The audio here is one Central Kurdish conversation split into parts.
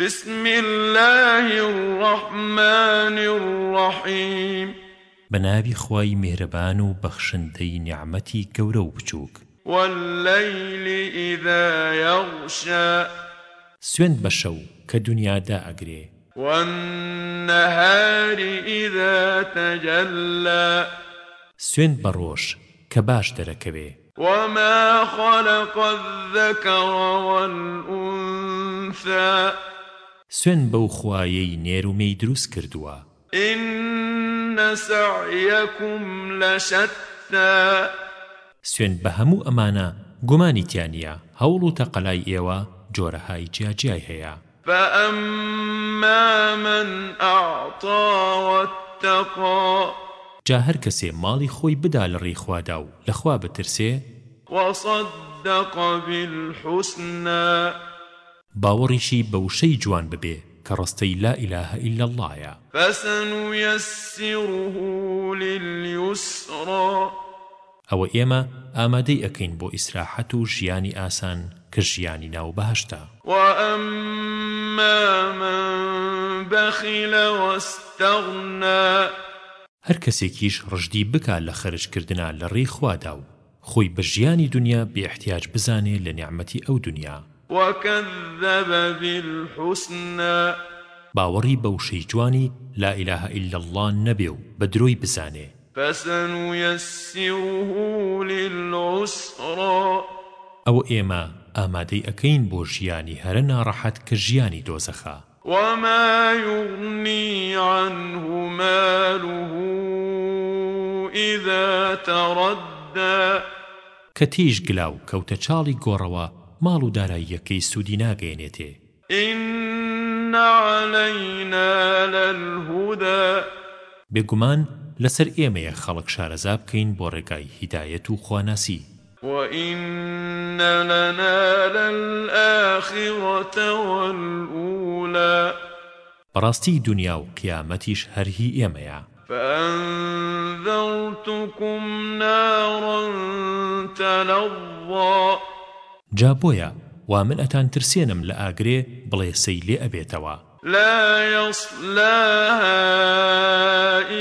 بسم الله الرحمن الرحيم بنابي خواي مهربان وبخشنتي نعمتي كورو بچوك والليل إذا يغشى سويند بشو كدنيا دا أقري والنهار إذا تجلى سويند بروش كباش دركبه وما خلق الذكر والأنثى سوێن بەو خوایەی نێرومەی دروست کردووە إن سعيكم لشتى سوێن بە هەموو ئەمانە گومانیتیانە هەوڵ و تەقەلای ئێوە جۆرەهای جیاجیای هەیە فأما من أعطى واتقى جا هەر کەسێ ماڵی خۆی بدا لە ڕێخوادا و لەخوا بترسێ وصدق بالحسنى باوەڕیشی بە وشەی جوان ببێ کە ڕستەی لا ئیلاهە ئیلا اللهە فەسنویسیڕه لليسرا ئەوە ئێمە ئامادەی ئەکەین بۆ ئیسراحەت و ژیانی ئاسان کە ژیانی ناو بەهشتا وأما من بخل واستغنا هەر کەسێکیش ڕژدی بکا لە خەرجکردنا لە ڕێی خوادا و خۆی بە ژیانی دنیا بێاحتیاج بزانێ لە نیعممەتی ئەو دنیا وكذب بالحسنى باوري بوشي جواني لا إله إلا الله نبيو بدروي بزاني فسنيسره للعسرى أو إيما آمادي أكين بو جياني هرنا راحت كجياني دوزخا وما يغني عنه ماله إذا تردى کە تیش گلاو کەوتە چاڵی گۆڕەوە ماڵ و داراییەکەی سوودی ناگەێنێتێ إن علينا للهدى بێگومان لەسەر ئێمەیە خەڵک شارەزا بکەین بۆ ڕێگای هیدایەت و خواناسی وإن لنا للآخرة والأولى براستي دنيا وقيامتيش هرهي إيميا فأنذرتكم نارا تلظى جا بۆیە وا من ئەتان ترسێنم لە ئاگرێ بڵێ سەی لێ ئەبێتەوە لا يصلاها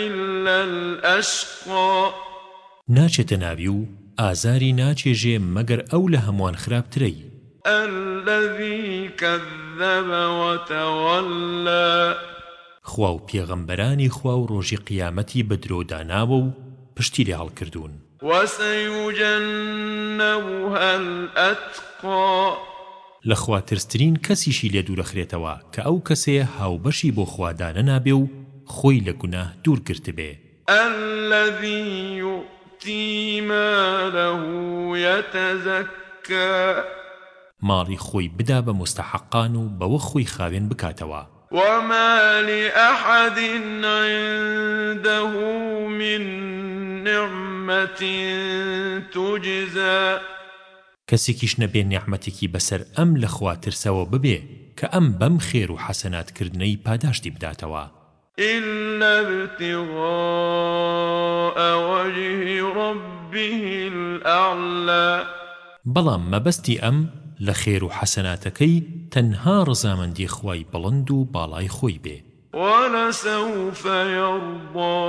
إلا الأشقى ناچێتە ناوی و ئازاری ناچێژێ مەگەر ئەو لە هەمووان خراپترەی الذي كذب وتولى خوا و پێغەمبەرانی خوا و ڕۆژی قیامەتی بەدرۆداناوە و پشتی لێ هەڵکردوون لەخوا ترسترین کەسیشی لێ دوورەخرێتەوە کە ئەو کەسەیە هاوبەشی بۆ خوادانە نابێ و خۆی لە گونا دوورگرت بێ الذي يؤتي ماله يتزكى ماڵی خۆی بدا بە مستحقان و بەوە خۆی خاوێن بکاتەوە وما لأحد عنده من نعمة تجزى کەسێکیش نەبێ نیحمەتێکی بەسەر ئەم لە خواترسەوە ببێ کە ئەم بەم خێر و حەسەناتکردنەی پاداشتی بداتەوە إلا ابتغاء وجه ربه الأعلى بەڵام مەبەستی ئەم لە خێر و حەسەناتەکەی تەنها ڕزامەندی خوای بەڵند و باڵای خۆی بێ وَلَسَوْفَ يَرْضَى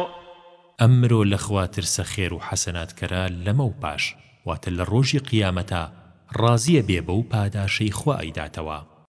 ئەمرۆ لەخواتر سەخێر و حەسەناتکەرا لەمە و پاش واتە لە ڕۆژی قیامەتە ڕازیە بێ بەو پاداشەی خوا ئەیداتەوە